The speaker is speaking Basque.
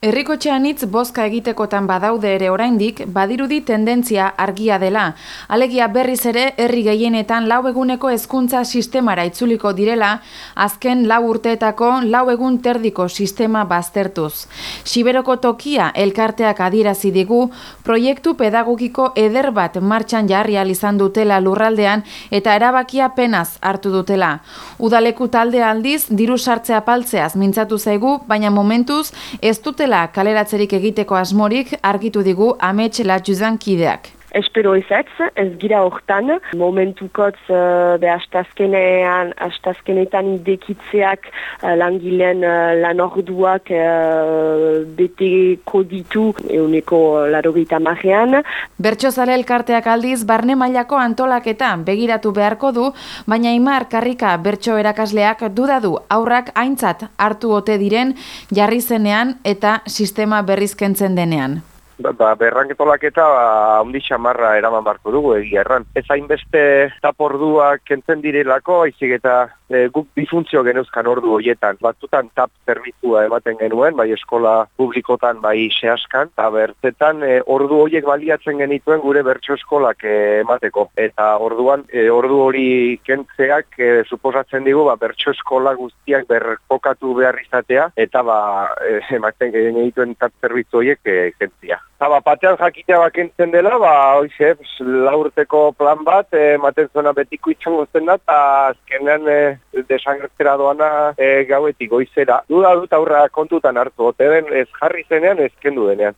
Herrikotxean hitz bozka egitekotan badaude ere oraindik badirudi tendentzia argia dela. Alegia berriz ere herri gehienetan lau eguneko hezkuntza sistemara itzuliko direla, azken lau urteetako lau egun terdiko sistema baztertuz. Siberoko tokia elkarteak adirazi digu, proiektu pedagogiko eder bat martxan jarri izan dutela lurraldean eta erabakia penaz hartu dutela. Udaleku talde aldiz, diru sartzea paltzeaz mintzatu zaigu, baina momentuz ez dutela kaleratzerik egiteko asmorik argitu digu amets latxuzan kideak. Espero ez ez gira hortan, momentukotz uh, be astazkenean, astazkenetan idekitzeak uh, langileen uh, lan orduak uh, beteko ditu euneko larogita magean. Bertxozale elkarteak aldiz, barne mailako antolaketan begiratu beharko du, baina imar karrika bertxo erakasleak dudadu aurrak aintzat hartu ote diren jarri zenean eta sistema berrizkentzen denean. Ba, ba, berranketolak eta ba, ondi xamarra eraman barko dugu egia erran. Ez hainbeste taporduak kentzen direlako, aizik eta e, guk bifuntzio genuzkan ordu horietan. Batzutan tap zerbitzua ematen genuen, bai eskola publikotan, bai sehaskan, eta bertzetan e, ordu horiek baliatzen genituen gure bertso eskolak e, emateko. Eta orduan, e, ordu hori kentzeak e, suposatzen digu, ba, bertso eskola guztiak berkokatu behar izatea, eta ba, e, ematen genituen tap zerbitzu horiek e, kentzia. Zaba, batean jakitea bakentzen dela, ba, oize, laurteko plan bat, eh, ematen zona betiko itxango zen da, eta azkenean e, desangertzera doana e, gauetik goizera. Duda dut aurra kontutan hartu, ote den ez jarri zenean, ez kendu denean.